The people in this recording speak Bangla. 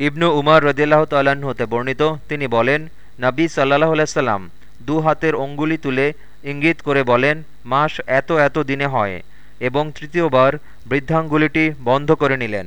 ইবনু উমার রদিল্লাহ তাল্লাহ্ন হতে বর্ণিত, তিনি বলেন, নাবী সাল্লাহ আলাইসাল্লাম দু হাতের অঙ্গুলি তুলে ইঙ্গিত করে বলেন, মাস এত এত দিনে হয় এবং তৃতীয়বার বৃদ্ধাঙ্গুলিটি বন্ধ করে নিলেন।